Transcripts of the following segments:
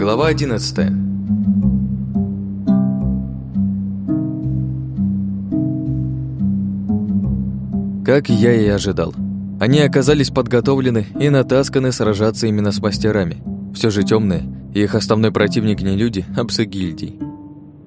Глава 11 Как я и ожидал. Они оказались подготовлены и натасканы сражаться именно с мастерами. Все же темные, и их основной противник не люди, а псы гильдий.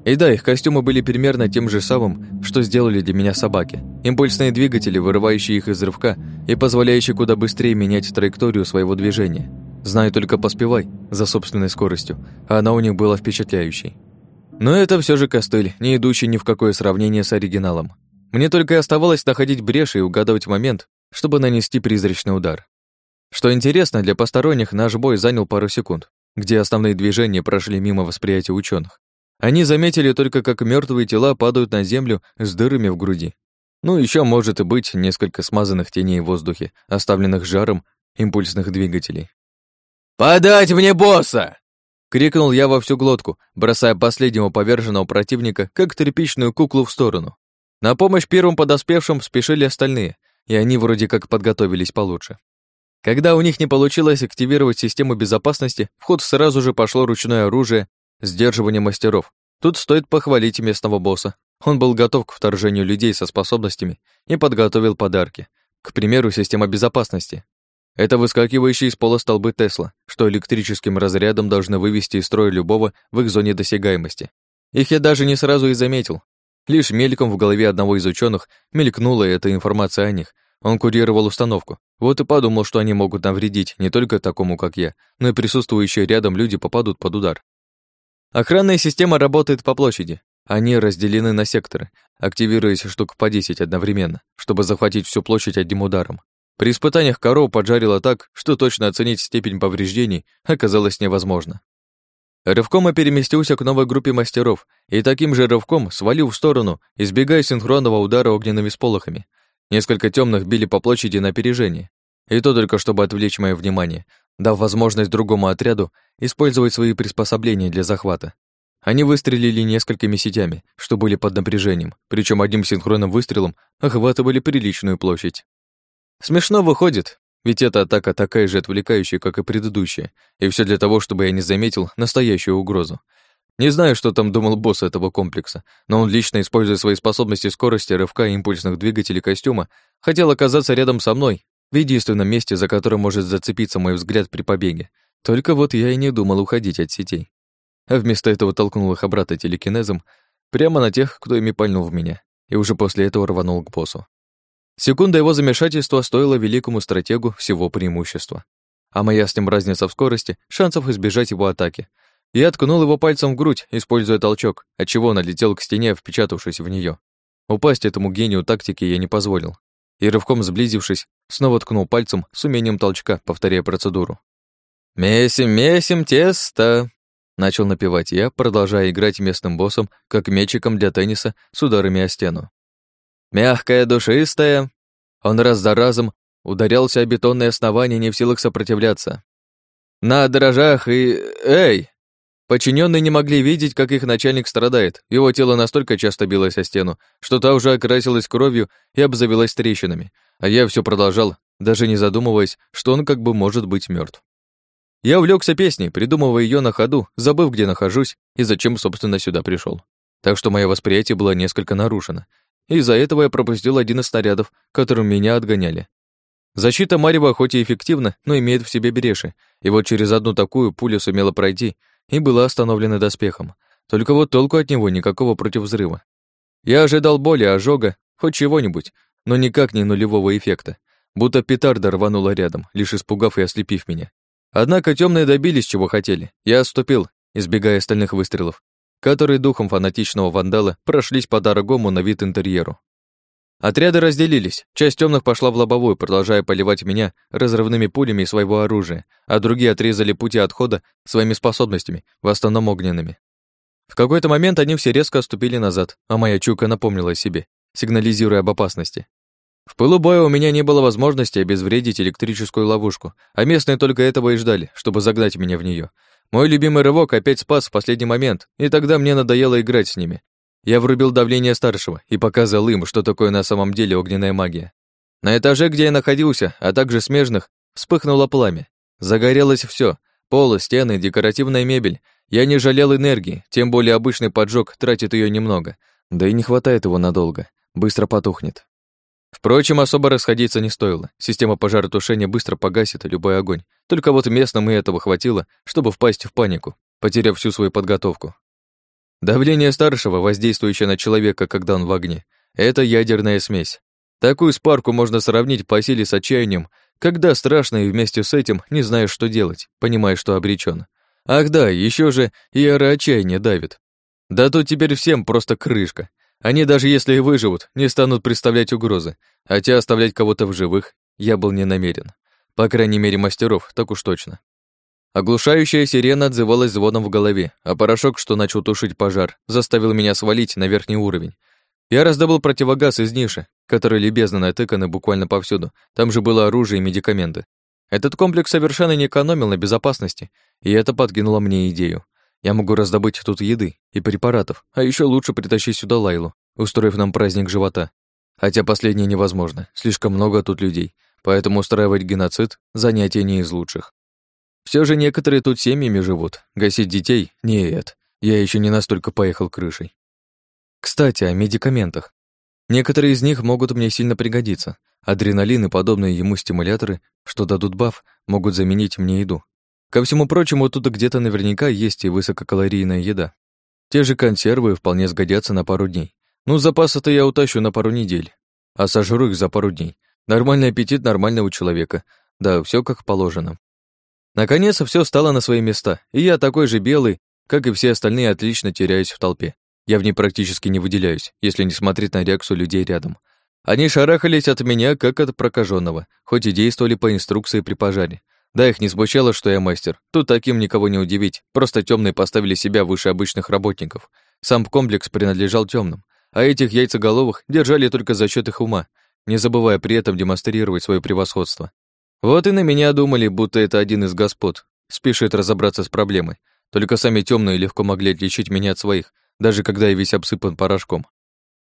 И да, их костюмы были примерно тем же самым, что сделали для меня собаки. Импульсные двигатели, вырывающие их из рывка и позволяющие куда быстрее менять траекторию своего движения. Знаю только поспевай за собственной скоростью, а она у них была впечатляющей. Но это все же костыль, не идущий ни в какое сравнение с оригиналом. Мне только и оставалось находить бреши и угадывать момент, чтобы нанести призрачный удар. Что интересно, для посторонних наш бой занял пару секунд, где основные движения прошли мимо восприятия ученых. Они заметили только, как мертвые тела падают на землю с дырами в груди. Ну, еще может и быть несколько смазанных теней в воздухе, оставленных жаром импульсных двигателей. «Подать мне босса!» Крикнул я во всю глотку, бросая последнего поверженного противника, как тряпичную куклу в сторону. На помощь первым подоспевшим спешили остальные, и они вроде как подготовились получше. Когда у них не получилось активировать систему безопасности, в ход сразу же пошло ручное оружие сдерживание мастеров. Тут стоит похвалить местного босса. Он был готов к вторжению людей со способностями и подготовил подарки. К примеру, система безопасности. Это выскакивающие из пола столбы Тесла, что электрическим разрядом должны вывести из строя любого в их зоне досягаемости. Их я даже не сразу и заметил. Лишь мельком в голове одного из ученых мелькнула эта информация о них. Он курировал установку. Вот и подумал, что они могут навредить не только такому, как я, но и присутствующие рядом люди попадут под удар. Охранная система работает по площади. Они разделены на секторы, активируясь штук по 10 одновременно, чтобы захватить всю площадь одним ударом. При испытаниях коров поджарило так, что точно оценить степень повреждений оказалось невозможно. Рывком я переместился к новой группе мастеров и таким же рывком свалил в сторону, избегая синхронного удара огненными сполохами. Несколько темных били по площади на опережение, и то только чтобы отвлечь мое внимание, дав возможность другому отряду использовать свои приспособления для захвата. Они выстрелили несколькими сетями, что были под напряжением, причем одним синхронным выстрелом охватывали приличную площадь. Смешно выходит, ведь эта атака такая же отвлекающая, как и предыдущая, и все для того, чтобы я не заметил настоящую угрозу. Не знаю, что там думал босс этого комплекса, но он лично, используя свои способности скорости, рывка и импульсных двигателей костюма, хотел оказаться рядом со мной в единственном месте, за которым может зацепиться мой взгляд при побеге. Только вот я и не думал уходить от сетей. А вместо этого толкнул их обратно телекинезом прямо на тех, кто ими пальнул в меня, и уже после этого рванул к боссу. Секунда его замешательства стоила великому стратегу всего преимущества. А моя с ним разница в скорости, шансов избежать его атаки. Я ткнул его пальцем в грудь, используя толчок, отчего он отлетел к стене, впечатавшись в нее. Упасть этому гению тактики я не позволил, и рывком сблизившись, снова ткнул пальцем с умением толчка, повторяя процедуру. «Месим, месим тесто!» Начал напевать я, продолжая играть местным боссом, как мячиком для тенниса с ударами о стену. «Мягкая, душистая!» Он раз за разом ударялся о бетонное основание, не в силах сопротивляться. «На дрожжах и... Эй!» Подчиненные не могли видеть, как их начальник страдает. Его тело настолько часто билось о стену, что та уже окрасилась кровью и обзавелась трещинами. А я все продолжал, даже не задумываясь, что он как бы может быть мертв. Я увлекся песней, придумывая ее на ходу, забыв, где нахожусь и зачем, собственно, сюда пришел. Так что мое восприятие было несколько нарушено. Из-за этого я пропустил один из снарядов, которым меня отгоняли. Защита Марева хоть и эффективна, но имеет в себе бреши, и вот через одну такую пуля сумела пройти и была остановлена доспехом. Только вот толку от него никакого против взрыва. Я ожидал боли, ожога, хоть чего-нибудь, но никак не нулевого эффекта. Будто петарда рванула рядом, лишь испугав и ослепив меня. Однако темные добились, чего хотели. Я отступил, избегая остальных выстрелов, которые духом фанатичного вандала прошлись по дорогому на вид интерьеру. Отряды разделились. Часть темных пошла в лобовую, продолжая поливать меня разрывными пулями своего оружия, а другие отрезали пути отхода своими способностями, в основном огненными. В какой-то момент они все резко отступили назад, а моя чука напомнила о себе, сигнализируя об опасности. В пылу боя у меня не было возможности обезвредить электрическую ловушку, а местные только этого и ждали, чтобы загнать меня в нее. Мой любимый рывок опять спас в последний момент, и тогда мне надоело играть с ними, я врубил давление старшего и показал им, что такое на самом деле огненная магия. На этаже, где я находился, а также смежных, вспыхнуло пламя. Загорелось все, Пол, стены, декоративная мебель. Я не жалел энергии, тем более обычный поджог тратит ее немного. Да и не хватает его надолго. Быстро потухнет. Впрочем, особо расходиться не стоило. Система пожаротушения быстро погасит любой огонь. Только вот местным и этого хватило, чтобы впасть в панику, потеряв всю свою подготовку. Давление старшего, воздействующее на человека, когда он в огне, это ядерная смесь. Такую спарку можно сравнить по силе с отчаянием, когда страшно и вместе с этим не знаешь, что делать, понимаешь, что обречен. Ах да, еще же и отчаяния давит. Да тут теперь всем просто крышка. Они даже если и выживут, не станут представлять угрозы, хотя оставлять кого-то в живых я был не намерен. По крайней мере, мастеров, так уж точно. Оглушающая сирена отзывалась звоном в голове, а порошок, что начал тушить пожар, заставил меня свалить на верхний уровень, я раздобыл противогаз из ниши, который любезно натыканы буквально повсюду. Там же было оружие и медикаменты. Этот комплекс совершенно не экономил на безопасности, и это подкинуло мне идею. Я могу раздобыть тут еды и препаратов, а еще лучше притащить сюда Лайлу, устроив нам праздник живота. Хотя последнее невозможно, слишком много тут людей, поэтому устраивать геноцид – занятие не из лучших. Все же некоторые тут семьями живут, гасить детей – нет, я еще не настолько поехал крышей. Кстати, о медикаментах. Некоторые из них могут мне сильно пригодиться. Адреналин и подобные ему стимуляторы, что дадут баф, могут заменить мне еду. Ко всему прочему, тут где-то наверняка есть и высококалорийная еда. Те же консервы вполне сгодятся на пару дней. Ну, запасы-то я утащу на пару недель, а сожру их за пару дней. Нормальный аппетит нормального человека. Да, все как положено. Наконец, все стало на свои места, и я такой же белый, как и все остальные, отлично теряюсь в толпе. Я в ней практически не выделяюсь, если не смотреть на реакцию людей рядом. Они шарахались от меня, как от прокаженного, хоть и действовали по инструкции при пожаре. Да, их не смущало, что я мастер. Тут таким никого не удивить. Просто темные поставили себя выше обычных работников. Сам комплекс принадлежал темным, а этих яйцеголовых держали только за счет их ума, не забывая при этом демонстрировать свое превосходство. Вот и на меня думали, будто это один из господ, спешит разобраться с проблемой. Только сами темные легко могли отличить меня от своих, даже когда я весь обсыпан порошком.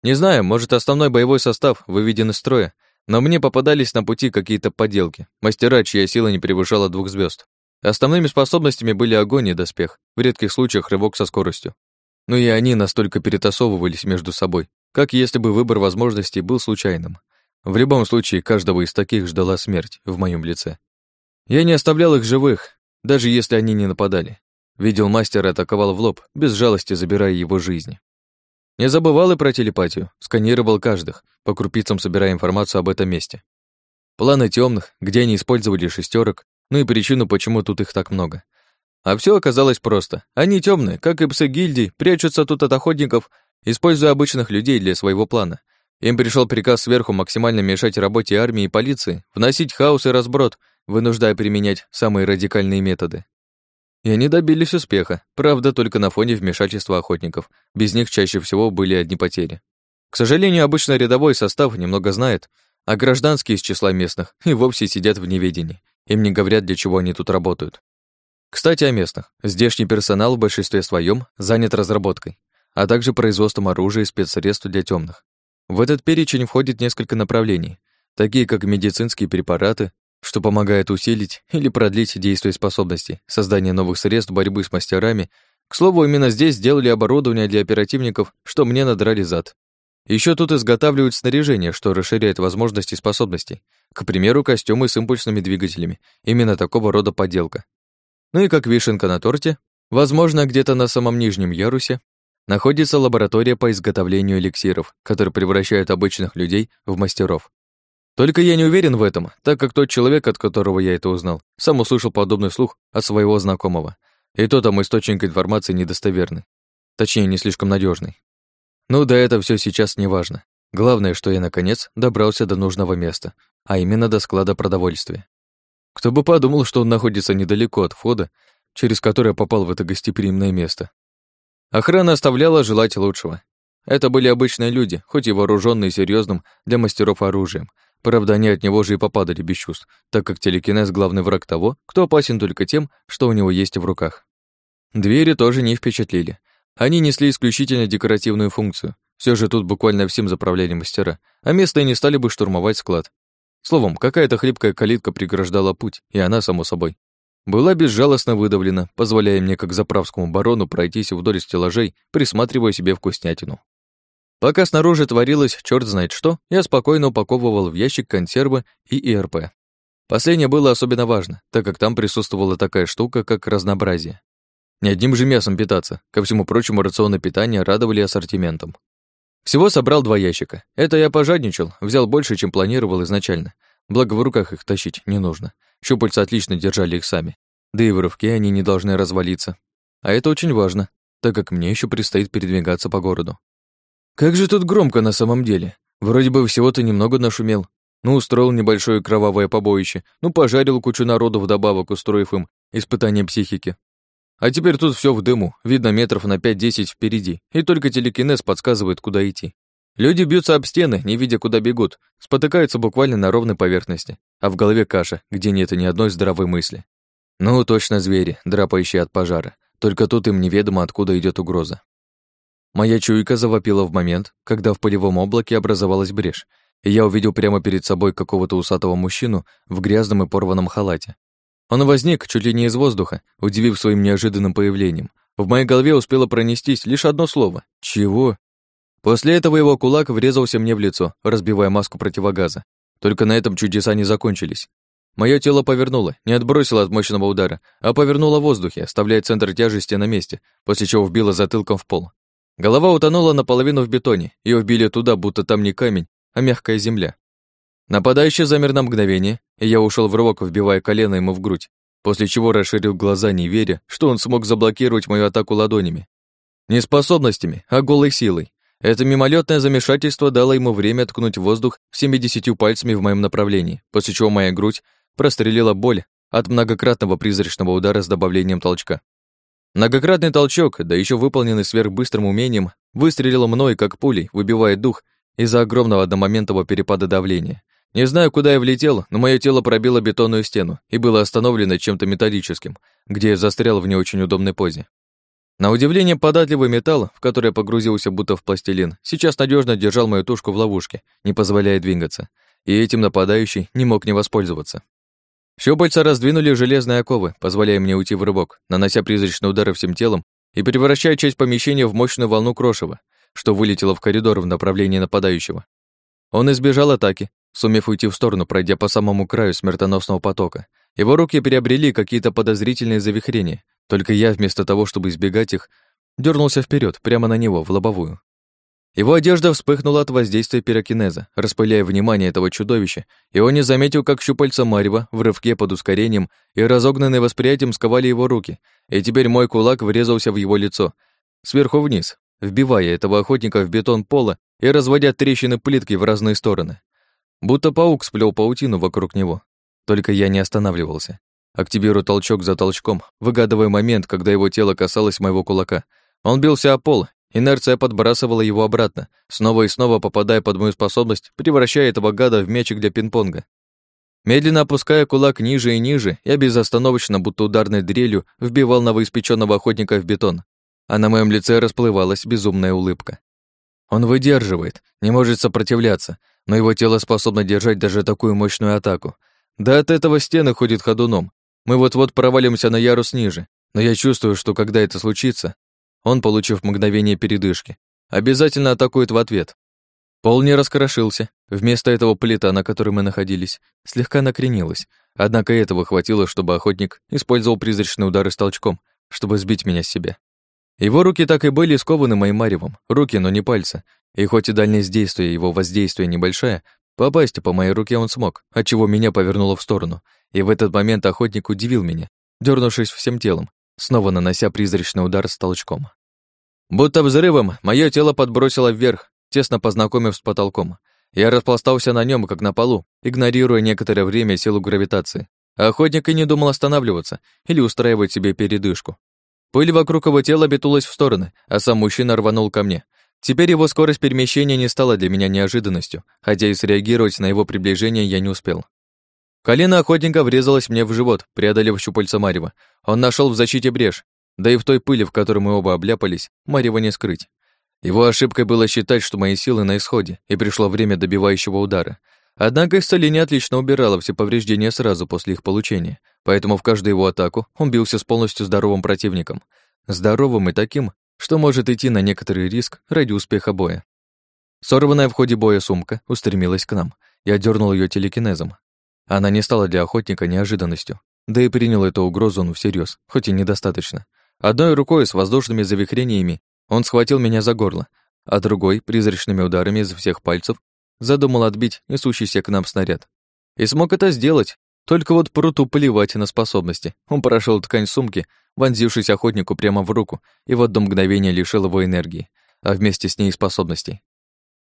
Не знаю, может, основной боевой состав выведен из строя, но мне попадались на пути какие-то поделки, мастера, чья сила не превышала двух звезд. Основными способностями были огонь и доспех, в редких случаях рывок со скоростью. Но и они настолько перетасовывались между собой, как если бы выбор возможностей был случайным. В любом случае, каждого из таких ждала смерть в моем лице. Я не оставлял их живых, даже если они не нападали. Видел мастера атаковал в лоб, без жалости забирая его жизни. Не забывал и про телепатию, сканировал каждых, по крупицам собирая информацию об этом месте. Планы темных, где они использовали шестерок, ну и причину, почему тут их так много. А все оказалось просто. Они темные, как и псы гильдий, прячутся тут от охотников, используя обычных людей для своего плана. Им пришел приказ сверху максимально мешать работе армии и полиции, вносить хаос и разброд, вынуждая применять самые радикальные методы. И они добились успеха, правда, только на фоне вмешательства охотников. Без них чаще всего были одни потери. К сожалению, обычно рядовой состав немного знает, а гражданские из числа местных и вовсе сидят в неведении. Им не говорят, для чего они тут работают. Кстати, о местных. Здешний персонал в большинстве своем занят разработкой, а также производством оружия и спецсредств для темных. В этот перечень входит несколько направлений, такие как медицинские препараты, что помогает усилить или продлить действие способностей, создание новых средств борьбы с мастерами. К слову, именно здесь сделали оборудование для оперативников, что мне надрали зад. Еще тут изготавливают снаряжение, что расширяет возможности способностей. К примеру, костюмы с импульсными двигателями. Именно такого рода подделка. Ну и как вишенка на торте, возможно, где-то на самом нижнем ярусе находится лаборатория по изготовлению эликсиров, которые превращают обычных людей в мастеров. Только я не уверен в этом, так как тот человек, от которого я это узнал, сам услышал подобный слух от своего знакомого. И то там источник информации недостоверный. Точнее, не слишком надежный. Ну да это все сейчас не важно. Главное, что я, наконец, добрался до нужного места, а именно до склада продовольствия. Кто бы подумал, что он находится недалеко от входа, через который я попал в это гостеприимное место. Охрана оставляла желать лучшего. Это были обычные люди, хоть и вооруженные серьезным для мастеров оружием, Правда, они от него же и попадали без чувств, так как телекинез — главный враг того, кто опасен только тем, что у него есть в руках. Двери тоже не впечатлили. Они несли исключительно декоративную функцию. Все же тут буквально всем заправляли мастера, а местные не стали бы штурмовать склад. Словом, какая-то хлипкая калитка преграждала путь, и она, само собой. была безжалостно выдавлена, позволяя мне, как заправскому барону, пройтись вдоль стеллажей, присматривая себе вкуснятину. Пока снаружи творилось черт знает что, я спокойно упаковывал в ящик консервы и ИРП. Последнее было особенно важно, так как там присутствовала такая штука, как разнообразие. Не одним же мясом питаться, ко всему прочему рационы питания радовали ассортиментом. Всего собрал два ящика. Это я пожадничал, взял больше, чем планировал изначально. Благо в руках их тащить не нужно. Щупальца отлично держали их сами. Да и в рывке они не должны развалиться. А это очень важно, так как мне еще предстоит передвигаться по городу. Как же тут громко на самом деле. Вроде бы всего-то немного нашумел. Ну, устроил небольшое кровавое побоище, ну, пожарил кучу народу вдобавок, устроив им испытание психики. А теперь тут все в дыму, видно метров на 5-10 впереди, и только телекинез подсказывает, куда идти. Люди бьются об стены, не видя, куда бегут, спотыкаются буквально на ровной поверхности, а в голове каша, где нет ни одной здравой мысли. Ну, точно звери, драпающие от пожара. Только тут им неведомо, откуда идет угроза. Моя чуйка завопила в момент, когда в полевом облаке образовалась брешь, и я увидел прямо перед собой какого-то усатого мужчину в грязном и порванном халате. Он возник чуть ли не из воздуха, удивив своим неожиданным появлением. В моей голове успело пронестись лишь одно слово — «Чего?». После этого его кулак врезался мне в лицо, разбивая маску противогаза. Только на этом чудеса не закончились. Мое тело повернуло, не отбросило от мощного удара, а повернуло в воздухе, оставляя центр тяжести на месте, после чего вбило затылком в пол. Голова утонула наполовину в бетоне, ее вбили туда, будто там не камень, а мягкая земля. Нападающий замер на мгновение, и я ушел в рывок, вбивая колено ему в грудь, после чего расширил глаза, не веря, что он смог заблокировать мою атаку ладонями. Не способностями, а голой силой. Это мимолетное замешательство дало ему время ткнуть воздух 70 пальцами в моем направлении, после чего моя грудь прострелила боль от многократного призрачного удара с добавлением толчка. Многократный толчок, да еще выполненный сверхбыстрым умением, выстрелил мной, как пулей, выбивая дух из-за огромного одномоментного перепада давления. Не знаю, куда я влетел, но мое тело пробило бетонную стену и было остановлено чем-то металлическим, где я застрял в не очень удобной позе. На удивление податливый металл, в который я погрузился будто в пластилин, сейчас надежно держал мою тушку в ловушке, не позволяя двигаться, и этим нападающий не мог не воспользоваться. Щупальца раздвинули железные оковы, позволяя мне уйти в рывок, нанося призрачные удары всем телом и превращая часть помещения в мощную волну крошева, что вылетело в коридор в направлении нападающего. Он избежал атаки, сумев уйти в сторону, пройдя по самому краю смертоносного потока. Его руки приобрели какие-то подозрительные завихрения, только я, вместо того, чтобы избегать их, дернулся вперед, прямо на него, в лобовую. Его одежда вспыхнула от воздействия пирокинеза, распыляя внимание этого чудовища, и он не заметил, как щупальца Марева в рывке под ускорением и разогнанные восприятием сковали его руки, и теперь мой кулак врезался в его лицо, сверху вниз, вбивая этого охотника в бетон пола и разводя трещины плитки в разные стороны. Будто паук сплел паутину вокруг него. Только я не останавливался. Активирую толчок за толчком, выгадывая момент, когда его тело касалось моего кулака. Он бился о пол, инерция подбрасывала его обратно, снова и снова попадая под мою способность, превращая этого гада в мячик для пинг-понга. Медленно опуская кулак ниже и ниже, я безостановочно, будто ударной дрелью, вбивал новоиспеченного охотника в бетон, а на моем лице расплывалась безумная улыбка. Он выдерживает, не может сопротивляться, но его тело способно держать даже такую мощную атаку. Да от этого стены ходит ходуном. Мы вот-вот провалимся на ярус ниже, но я чувствую, что когда это случится, он, получив мгновение передышки, обязательно атакует в ответ. Пол не раскрошился. Вместо этого плита, на которой мы находились, слегка накренилась. Однако этого хватило, чтобы охотник использовал призрачные удары с толчком, чтобы сбить меня с себя. Его руки так и были скованы моим маревом, руки, но не пальцы, и хоть и дальность действия его воздействия небольшая, попасть по моей руке он смог, отчего меня повернуло в сторону, и в этот момент охотник удивил меня, дернувшись всем телом, снова нанося призрачный удар с толчком. Будто взрывом мое тело подбросило вверх, тесно познакомив с потолком. Я распластался на нем, как на полу, игнорируя некоторое время силу гравитации. охотник и не думал останавливаться или устраивать себе передышку. Пыль вокруг его тела бетулась в стороны, а сам мужчина рванул ко мне. Теперь его скорость перемещения не стала для меня неожиданностью, хотя и среагировать на его приближение я не успел. Колено охотника врезалось мне в живот, преодолев щупальца Марева. Он нашел в защите брешь, да и в той пыли, в которой мы оба обляпались, Марева не скрыть. Его ошибкой было считать, что мои силы на исходе, и пришло время добивающего удара. Однако исцеление отлично убирало все повреждения сразу после их получения, поэтому в каждую его атаку он бился с полностью здоровым противником. Здоровым и таким, что может идти на некоторый риск ради успеха боя. Сорванная в ходе боя сумка устремилась к нам. Я дернул ее телекинезом. Она не стала для охотника неожиданностью, да и принял эту угрозу он всерьез, хоть и недостаточно. Одной рукой с воздушными завихрениями он схватил меня за горло, а другой, призрачными ударами из всех пальцев, задумал отбить несущийся к нам снаряд. И смог это сделать, только вот пруту плевать на способности. Он прошел ткань сумки, вонзившись охотнику прямо в руку, и в одно мгновение лишил его энергии, а вместе с ней способностей.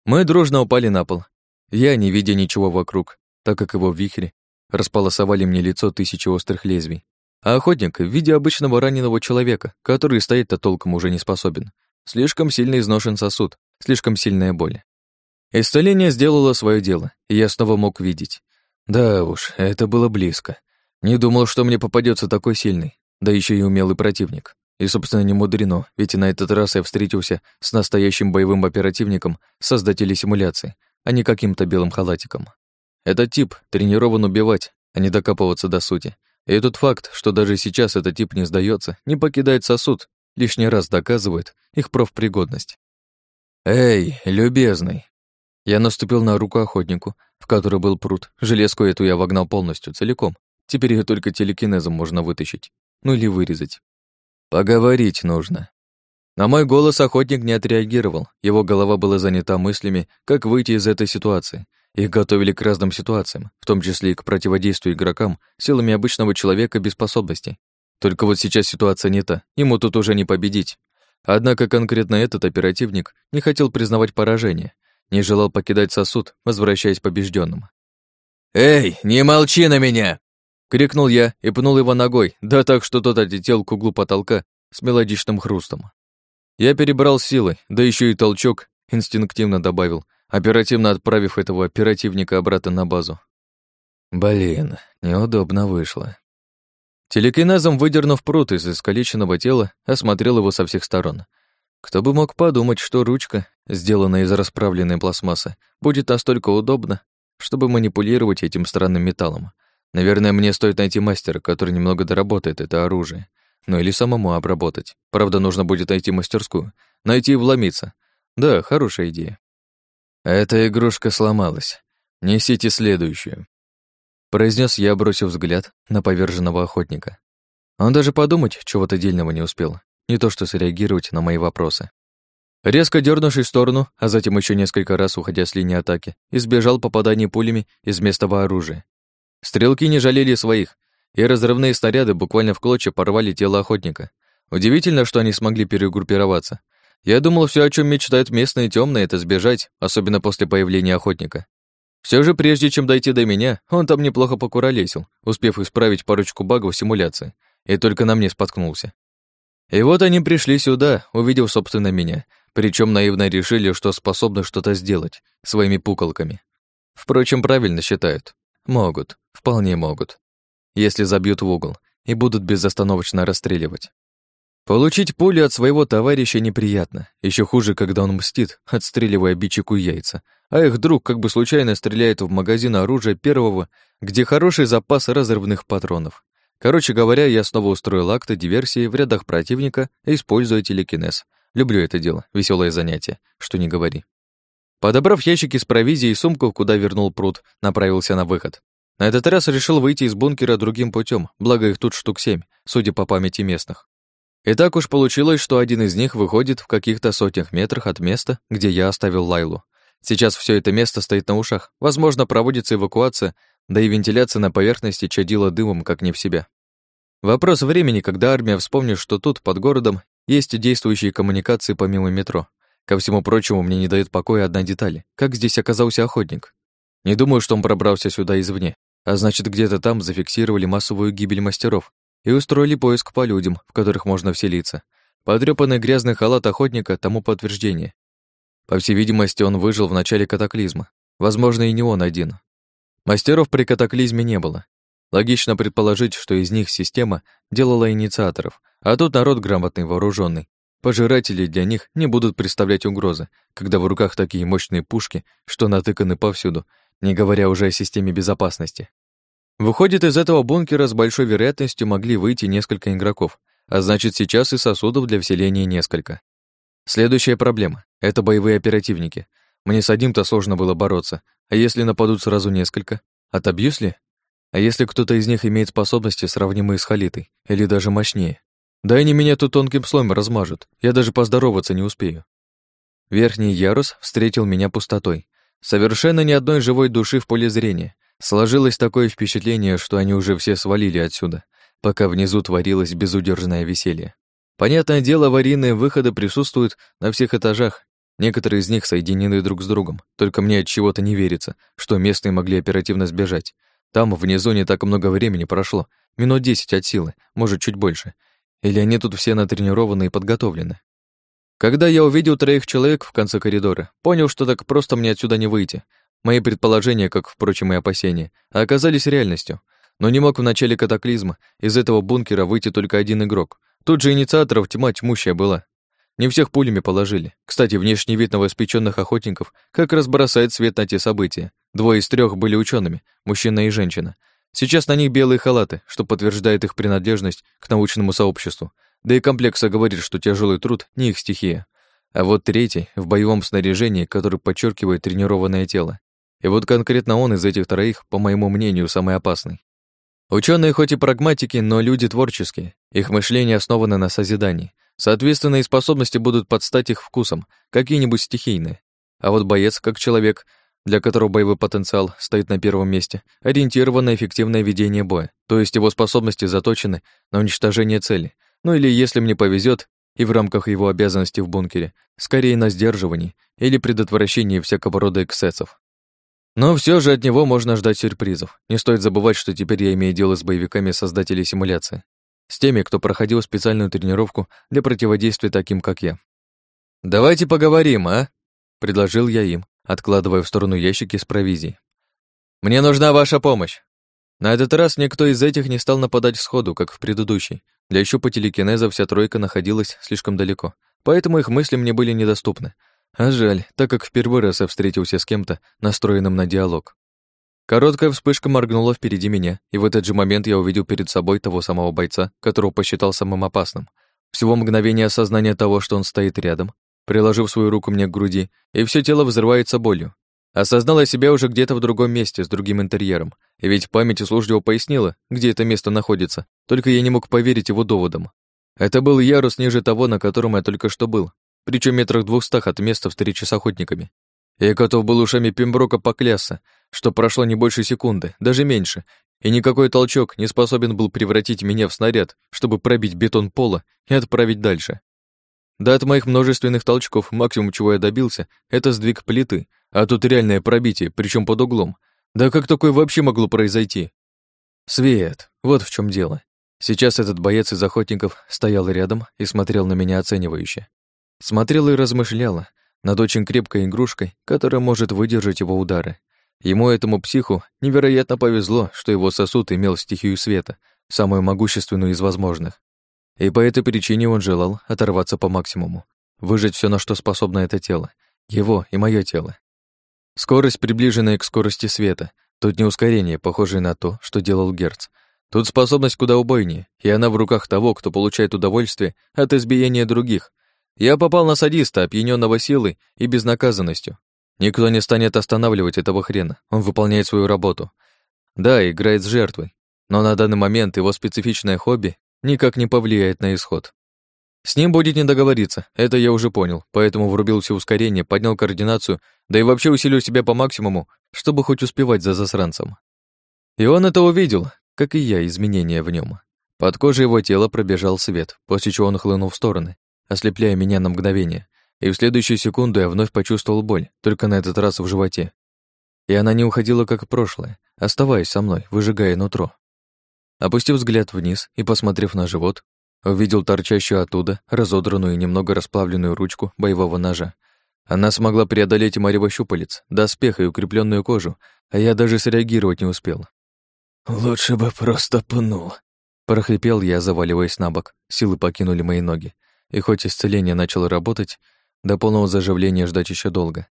Мы дружно упали на пол. Я, не видя ничего вокруг, так как его вихри располосовали мне лицо тысячи острых лезвий. А охотник в виде обычного раненого человека, который стоит-то толком уже не способен. Слишком сильно изношен сосуд, слишком сильная боль. Исцеление сделало свое дело, и я снова мог видеть. Да уж, это было близко. Не думал, что мне попадется такой сильный, да еще и умелый противник. И, собственно, не мудрено, ведь на этот раз я встретился с настоящим боевым оперативником, создателей симуляции, а не каким-то белым халатиком. Этот тип тренирован убивать, а не докапываться до сути. И тот факт, что даже сейчас этот тип не сдается, не покидает сосуд, лишний раз доказывает их профпригодность. «Эй, любезный!» Я наступил на руку охотнику, в которой был пруд. Железку эту я вогнал полностью, целиком. Теперь ее только телекинезом можно вытащить. Ну или вырезать. Поговорить нужно. На мой голос охотник не отреагировал. Его голова была занята мыслями, как выйти из этой ситуации. Их готовили к разным ситуациям, в том числе и к противодействию игрокам силами обычного человека без способностей. Только вот сейчас ситуация не та, ему тут уже не победить. Однако конкретно этот оперативник не хотел признавать поражение, не желал покидать сосуд, возвращаясь побежденным. «Эй, не молчи на меня!» Крикнул я и пнул его ногой, да так, что тот отлетел к углу потолка с мелодичным хрустом. Я перебрал силы, да еще и толчок инстинктивно добавил, оперативно отправив этого оперативника обратно на базу. Блин, неудобно вышло. Телекинезом выдернув прут из искалеченного тела, осмотрел его со всех сторон. Кто бы мог подумать, что ручка, сделанная из расправленной пластмассы, будет настолько удобна, чтобы манипулировать этим странным металлом. Наверное, мне стоит найти мастера, который немного доработает это оружие. Ну или самому обработать. Правда, нужно будет найти мастерскую. Найти и вломиться. Да, хорошая идея. Эта игрушка сломалась. Несите следующую. Произнес я, бросив взгляд на поверженного охотника. Он даже подумать чего-то дельного не успел. Не то что среагировать на мои вопросы. Резко дернувшись в сторону, а затем еще несколько раз уходя с линии атаки, избежал попадания пулями из местного оружия. Стрелки не жалели своих, и разрывные снаряды буквально в клочья порвали тело охотника. Удивительно, что они смогли перегруппироваться. Я думал, все, о чем мечтают местные темные, это сбежать, особенно после появления охотника. Все же, прежде чем дойти до меня, он там неплохо покуролесил, успев исправить парочку багов симуляции, и только на мне споткнулся. И вот они пришли сюда, увидев, собственно, меня, причем наивно решили, что способны что-то сделать своими пуколками. Впрочем, правильно считают. Могут, вполне могут. Если забьют в угол и будут безостановочно расстреливать. Получить пулю от своего товарища неприятно. Еще хуже, когда он мстит, отстреливая бичику яйца. А их друг как бы случайно стреляет в магазин оружия первого, где хороший запас разрывных патронов. Короче говоря, я снова устроил акты диверсии в рядах противника, используя телекинез. Люблю это дело, веселое занятие, что не говори. Подобрав ящики с провизией и сумку, куда вернул пруд, направился на выход. На этот раз решил выйти из бункера другим путем, благо их тут штук семь, судя по памяти местных. И так уж получилось, что один из них выходит в каких-то сотнях метрах от места, где я оставил Лайлу. Сейчас все это место стоит на ушах. Возможно, проводится эвакуация, да и вентиляция на поверхности чадила дымом, как не в себя. Вопрос времени, когда армия вспомнит, что тут, под городом, есть действующие коммуникации помимо метро. Ко всему прочему, мне не дает покоя одна деталь. Как здесь оказался охотник? Не думаю, что он пробрался сюда извне. А значит, где-то там зафиксировали массовую гибель мастеров и устроили поиск по людям, в которых можно вселиться. Потрёпанный грязный халат охотника тому подтверждение. По всей видимости, он выжил в начале катаклизма. Возможно, и не он один. Мастеров при катаклизме не было. Логично предположить, что из них система делала инициаторов, а тут народ грамотный, вооруженный, Пожиратели для них не будут представлять угрозы, когда в руках такие мощные пушки, что натыканы повсюду, не говоря уже о системе безопасности. Выходит, из этого бункера с большой вероятностью могли выйти несколько игроков, а значит, сейчас и сосудов для вселения несколько. Следующая проблема — это боевые оперативники. Мне с одним-то сложно было бороться, а если нападут сразу несколько? Отобьюсь ли? А если кто-то из них имеет способности, сравнимые с Халитой, или даже мощнее? Да они меня тут тонким слоем размажут, я даже поздороваться не успею. Верхний ярус встретил меня пустотой. Совершенно ни одной живой души в поле зрения. Сложилось такое впечатление, что они уже все свалили отсюда, пока внизу творилось безудержное веселье. Понятное дело, аварийные выходы присутствуют на всех этажах. Некоторые из них соединены друг с другом. Только мне от чего-то не верится, что местные могли оперативно сбежать. Там внизу не так много времени прошло, минут десять от силы, может, чуть больше. Или они тут все натренированы и подготовлены. Когда я увидел троих человек в конце коридора, понял, что так просто мне отсюда не выйти. Мои предположения, как, впрочем, и опасения, оказались реальностью. Но не мог в начале катаклизма из этого бункера выйти только один игрок. Тут же инициаторов тьма тьмущая была. Не всех пулями положили. Кстати, внешний вид новоиспеченных охотников как раз бросает свет на те события. Двое из трех были учеными, мужчина и женщина. Сейчас на них белые халаты, что подтверждает их принадлежность к научному сообществу. Да и комплекса говорит, что тяжелый труд не их стихия. А вот третий в боевом снаряжении, который подчеркивает тренированное тело. И вот конкретно он из этих троих, по моему мнению, самый опасный. Ученые хоть и прагматики, но люди творческие. Их мышление основано на созидании. Соответственно, и способности будут подстать их вкусом, какие-нибудь стихийные. А вот боец, как человек, для которого боевой потенциал стоит на первом месте, ориентирован на эффективное ведение боя, то есть его способности заточены на уничтожение цели, ну или, если мне повезет, и в рамках его обязанностей в бункере, скорее на сдерживании или предотвращении всякого рода эксцессов. Но все же от него можно ждать сюрпризов. Не стоит забывать, что теперь я имею дело с боевиками создателей симуляции, с теми, кто проходил специальную тренировку для противодействия таким, как я. «Давайте поговорим, а?» — предложил я им, откладывая в сторону ящики с провизией. «Мне нужна ваша помощь!» На этот раз никто из этих не стал нападать сходу, как в предыдущий. Для щупа телекинеза вся тройка находилась слишком далеко, поэтому их мысли мне были недоступны. А жаль, так как в первый раз я встретился с кем-то, настроенным на диалог. Короткая вспышка моргнула впереди меня, и в этот же момент я увидел перед собой того самого бойца, которого посчитал самым опасным. Всего мгновение осознания того, что он стоит рядом, приложив свою руку мне к груди, и все тело взрывается болью. Осознал я себя уже где-то в другом месте, с другим интерьером, и ведь память услужливо пояснила, где это место находится, только я не мог поверить его доводам. Это был ярус ниже того, на котором я только что был, причем метрах двухстах от места встречи с охотниками. Я готов был ушами Пемброка поклясться, что прошло не больше секунды, даже меньше, и никакой толчок не способен был превратить меня в снаряд, чтобы пробить бетон пола и отправить дальше. Да от моих множественных толчков максимум, чего я добился, это сдвиг плиты, а тут реальное пробитие, причем под углом. Да как такое вообще могло произойти? Свет, вот в чем дело. Сейчас этот боец из охотников стоял рядом и смотрел на меня оценивающе. Смотрел и размышлял над очень крепкой игрушкой, которая может выдержать его удары. Ему, этому психу, невероятно повезло, что его сосуд имел стихию света, самую могущественную из возможных. И по этой причине он желал оторваться по максимуму, выжать все, на что способно это тело, его и мое тело. Скорость, приближенная к скорости света, тут не ускорение, похожее на то, что делал Герц. Тут способность куда убойнее, и она в руках того, кто получает удовольствие от избиения других. Я попал на садиста, опьяненного силой и безнаказанностью. Никто не станет останавливать этого хрена, он выполняет свою работу. Да, играет с жертвой, но на данный момент его специфичное хобби никак не повлияет на исход. С ним будет не договориться, это я уже понял, поэтому врубил все ускорение, поднял координацию, да и вообще усилил себя по максимуму, чтобы хоть успевать за засранцем. И он это увидел, как и я, изменения в нем. Под кожей его тела пробежал свет, после чего он хлынул в стороны, ослепляя меня на мгновение, и в следующую секунду я вновь почувствовал боль, только на этот раз в животе. И она не уходила, как прошлое, оставаясь со мной, выжигая нутро. Опустив взгляд вниз и посмотрев на живот, увидел торчащую оттуда разодранную и немного расплавленную ручку боевого ножа. Она смогла преодолеть марево щупалец, доспех и укрепленную кожу, а я даже среагировать не успел. «Лучше бы просто пнул», — прохрипел я, заваливаясь на бок. Силы покинули мои ноги, и хоть исцеление начало работать, до полного заживления ждать еще долго.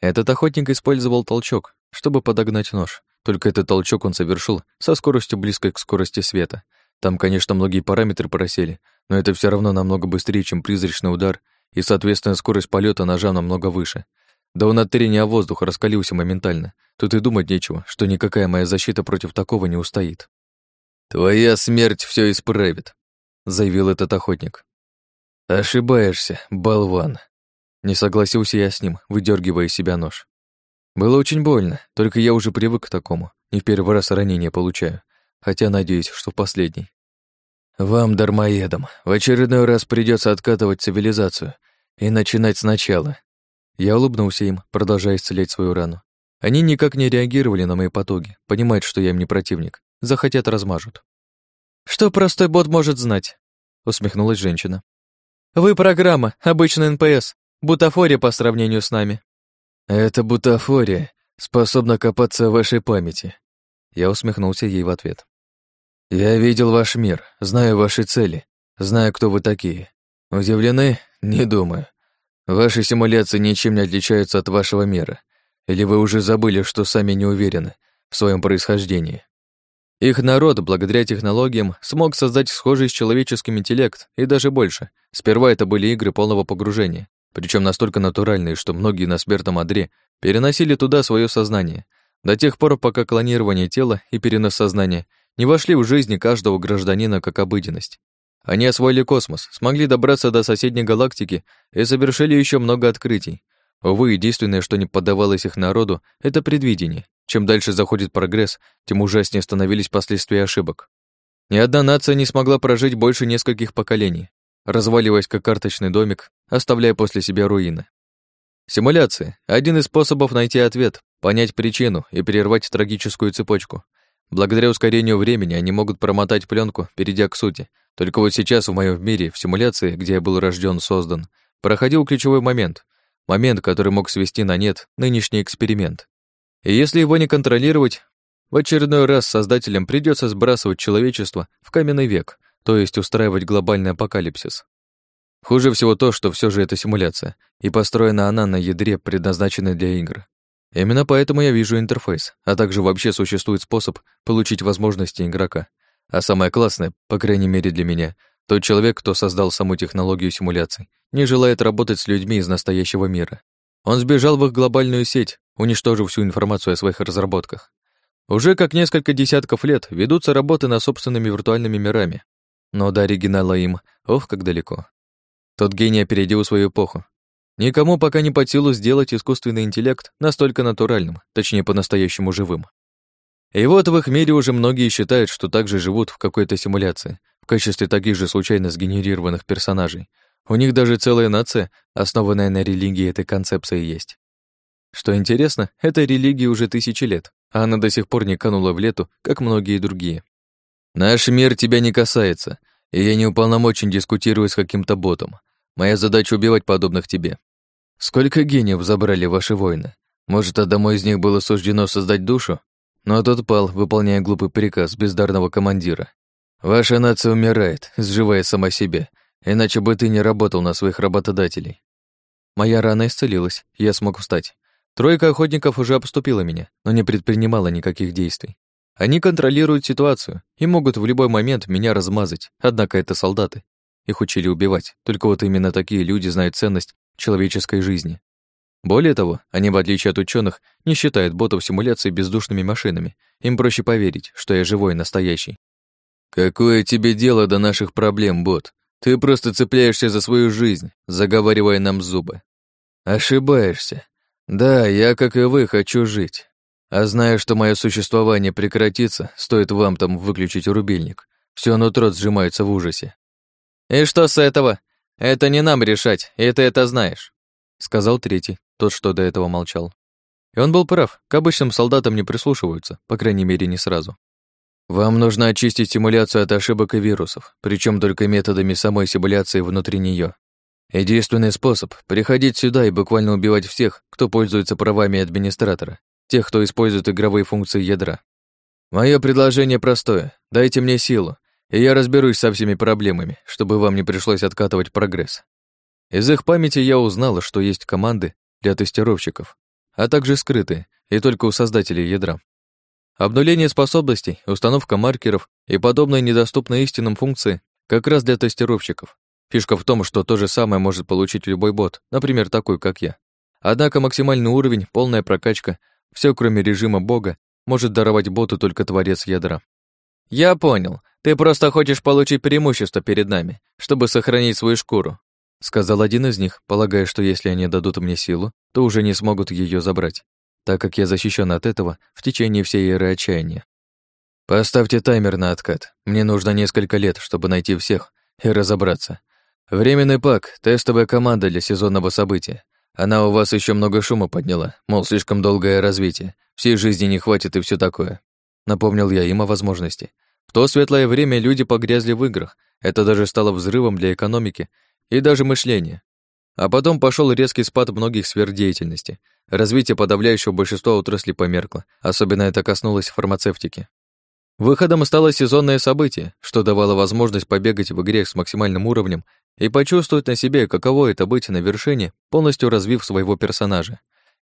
Этот охотник использовал толчок, чтобы подогнать нож, только этот толчок он совершил со скоростью близкой к скорости света. Там, конечно, многие параметры просели, но это все равно намного быстрее, чем призрачный удар, и, соответственно, скорость полета ножа намного выше. Да он от трения воздух раскалился моментально. Тут и думать нечего, что никакая моя защита против такого не устоит. «Твоя смерть все исправит», — заявил этот охотник. «Ошибаешься, болван». Не согласился я с ним, выдергивая из себя нож. Было очень больно, только я уже привык к такому. Не в первый раз ранение получаю, хотя надеюсь, что в последний. Вам, дармоедам, в очередной раз придется откатывать цивилизацию и начинать сначала. Я улыбнулся им, продолжая исцелять свою рану. Они никак не реагировали на мои потуги, понимают, что я им не противник. Захотят, размажут. «Что простой бот может знать?» — усмехнулась женщина. «Вы программа, обычный НПС, бутафория по сравнению с нами». «Эта бутафория способна копаться в вашей памяти». Я усмехнулся ей в ответ. «Я видел ваш мир, знаю ваши цели, знаю, кто вы такие. Удивлены? Не думаю. Ваши симуляции ничем не отличаются от вашего мира. Или вы уже забыли, что сами не уверены в своем происхождении?» Их народ, благодаря технологиям, смог создать схожий с человеческим интеллект, и даже больше. Сперва это были игры полного погружения, причем настолько натуральные, что многие на смертном одре переносили туда свое сознание, до тех пор, пока клонирование тела и перенос сознания не вошли в жизнь каждого гражданина как обыденность. Они освоили космос, смогли добраться до соседней галактики и совершили еще много открытий. Увы, единственное, что не поддавалось их народу, это предвидение. Чем дальше заходит прогресс, тем ужаснее становились последствия ошибок. Ни одна нация не смогла прожить больше нескольких поколений, разваливаясь как карточный домик, оставляя после себя руины. Симуляция — один из способов найти ответ, понять причину и перервать трагическую цепочку. Благодаря ускорению времени они могут промотать пленку, перейдя к сути. Только вот сейчас в моем мире, в симуляции, где я был рожден, создан, проходил ключевой момент. Момент, который мог свести на нет нынешний эксперимент. И если его не контролировать, в очередной раз создателям придется сбрасывать человечество в каменный век, то есть устраивать глобальный апокалипсис. Хуже всего то, что все же это симуляция, и построена она на ядре, предназначенной для игр. Именно поэтому я вижу интерфейс, а также вообще существует способ получить возможности игрока. А самое классное, по крайней мере для меня, тот человек, кто создал саму технологию симуляций, не желает работать с людьми из настоящего мира. Он сбежал в их глобальную сеть, уничтожив всю информацию о своих разработках. Уже как несколько десятков лет ведутся работы над собственными виртуальными мирами. Но до оригинала им, ох, как далеко. Тот гений опередил свою эпоху. Никому пока не под силу сделать искусственный интеллект настолько натуральным, точнее, по-настоящему живым. И вот в их мире уже многие считают, что также живут в какой-то симуляции, в качестве таких же случайно сгенерированных персонажей. У них даже целая нация, основанная на религии этой концепции, есть. Что интересно, этой религии уже тысячи лет, а она до сих пор не канула в лету, как многие другие. Наш мир тебя не касается, и я не уполномочен дискутировать с каким-то ботом. Моя задача убивать подобных тебе. Сколько гениев забрали ваши воины? Может, одному из них было суждено создать душу? Но тот пал, выполняя глупый приказ бездарного командира. Ваша нация умирает, сживая сама себя, иначе бы ты не работал на своих работодателей. Моя рана исцелилась, я смог встать. Тройка охотников уже обступила меня, но не предпринимала никаких действий. Они контролируют ситуацию и могут в любой момент меня размазать, однако это солдаты. Их учили убивать, только вот именно такие люди знают ценность человеческой жизни. Более того, они, в отличие от ученых, не считают ботов симуляции бездушными машинами. Им проще поверить, что я живой и настоящий. «Какое тебе дело до наших проблем, бот? Ты просто цепляешься за свою жизнь, заговаривая нам зубы. Ошибаешься. Да, я, как и вы, хочу жить. А знаю, что мое существование прекратится, стоит вам там выключить рубильник. Все нутро сжимается в ужасе. «И что с этого? Это не нам решать, и ты это знаешь», сказал третий, тот, что до этого молчал. И он был прав, к обычным солдатам не прислушиваются, по крайней мере, не сразу. Вам нужно очистить симуляцию от ошибок и вирусов, причем только методами самой симуляции внутри нее. Единственный способ — приходить сюда и буквально убивать всех, кто пользуется правами администратора, тех, кто использует игровые функции ядра. Мое предложение простое. Дайте мне силу, и я разберусь со всеми проблемами, чтобы вам не пришлось откатывать прогресс. Из их памяти я узнала, что есть команды для тестировщиков, а также скрытые, и только у создателей ядра. Обнуление способностей, установка маркеров и подобные недоступные истинным функции как раз для тестировщиков. Фишка в том, что то же самое может получить любой бот, например, такой, как я. Однако максимальный уровень, полная прокачка, все кроме режима бога, может даровать боту только творец ядра. «Я понял. Ты просто хочешь получить преимущество перед нами, чтобы сохранить свою шкуру», сказал один из них, полагая, что если они дадут мне силу, то уже не смогут ее забрать так как я защищен от этого в течение всей эры отчаяния. Поставьте таймер на откат. Мне нужно несколько лет, чтобы найти всех и разобраться. Временный пак — тестовая команда для сезонного события. Она у вас еще много шума подняла, мол, слишком долгое развитие, всей жизни не хватит и все такое. Напомнил я им о возможности. В то светлое время люди погрязли в играх, это даже стало взрывом для экономики и даже мышления. А потом пошел резкий спад многих сфер деятельности. Развитие подавляющего большинства отраслей померкло, особенно это коснулось фармацевтики. Выходом стало сезонное событие, что давало возможность побегать в игре с максимальным уровнем и почувствовать на себе, каково это быть на вершине, полностью развив своего персонажа.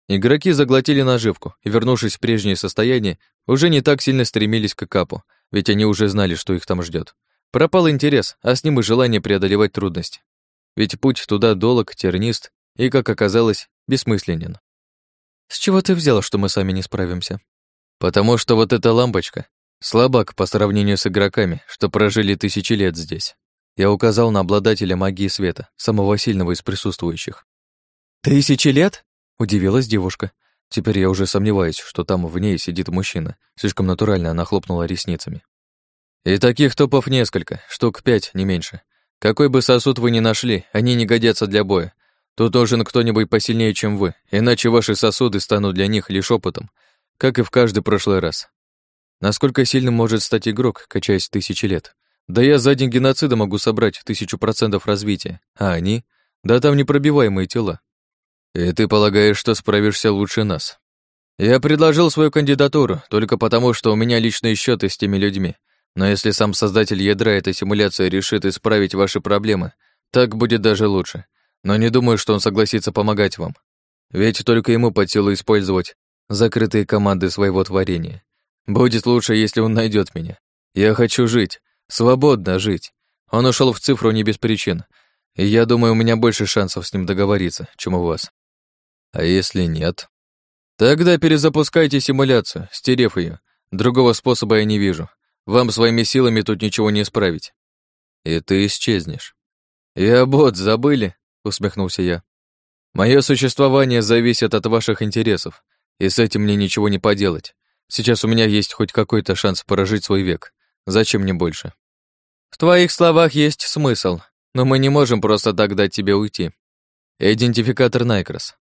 Игроки заглотили наживку и, вернувшись в прежнее состояние, уже не так сильно стремились к капу, ведь они уже знали, что их там ждет. Пропал интерес, а с ним и желание преодолевать трудности ведь путь туда долог, тернист и, как оказалось, бессмысленен. «С чего ты взял, что мы сами не справимся?» «Потому что вот эта лампочка — слабак по сравнению с игроками, что прожили тысячи лет здесь». Я указал на обладателя магии света, самого сильного из присутствующих. «Тысячи лет?» — удивилась девушка. Теперь я уже сомневаюсь, что там в ней сидит мужчина. Слишком натурально она хлопнула ресницами. И таких топов несколько, штук пять, не меньше. Какой бы сосуд вы ни нашли, они не годятся для боя. Тут нужен кто-нибудь посильнее, чем вы, иначе ваши сосуды станут для них лишь опытом, как и в каждый прошлый раз. Насколько сильным может стать игрок, качаясь тысячи лет? Да я за день геноцида могу собрать тысячу процентов развития, а они? Да там непробиваемые тела. И ты полагаешь, что справишься лучше нас? Я предложил свою кандидатуру только потому, что у меня личные счеты с теми людьми, но если сам создатель ядра этой симуляции решит исправить ваши проблемы, так будет даже лучше. Но не думаю, что он согласится помогать вам. Ведь только ему под силу использовать закрытые команды своего творения. Будет лучше, если он найдет меня. Я хочу жить, свободно жить. Он ушел в цифру не без причин, и я думаю, у меня больше шансов с ним договориться, чем у вас. А если нет? Тогда перезапускайте симуляцию, стерев ее. Другого способа я не вижу. Вам своими силами тут ничего не исправить. И ты исчезнешь. Я бот, забыли? Усмехнулся я. Мое существование зависит от ваших интересов, и с этим мне ничего не поделать. Сейчас у меня есть хоть какой-то шанс прожить свой век. Зачем мне больше? В твоих словах есть смысл, но мы не можем просто так дать тебе уйти. Идентификатор Найкрос,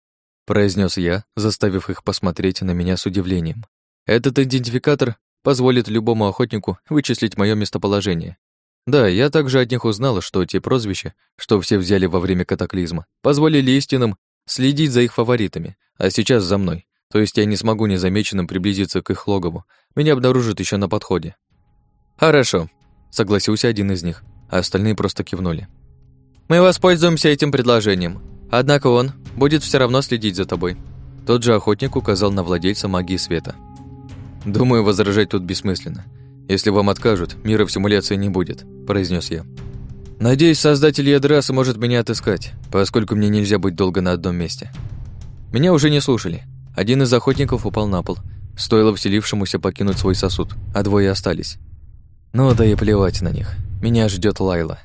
произнес я, заставив их посмотреть на меня с удивлением. Этот идентификатор позволит любому охотнику вычислить мое местоположение. Да, я также от них узнала, что те прозвища, что все взяли во время катаклизма, позволили истинным следить за их фаворитами, а сейчас за мной. То есть я не смогу незамеченным приблизиться к их логову. Меня обнаружат еще на подходе. Хорошо, согласился один из них, а остальные просто кивнули. Мы воспользуемся этим предложением. Однако он будет все равно следить за тобой. Тот же охотник указал на владельца магии света. «Думаю, возражать тут бессмысленно. Если вам откажут, мира в симуляции не будет», – произнес я. «Надеюсь, создатель ядра сможет меня отыскать, поскольку мне нельзя быть долго на одном месте». Меня уже не слушали. Один из охотников упал на пол. Стоило вселившемуся покинуть свой сосуд, а двое остались. Ну да и плевать на них. Меня ждет Лайла.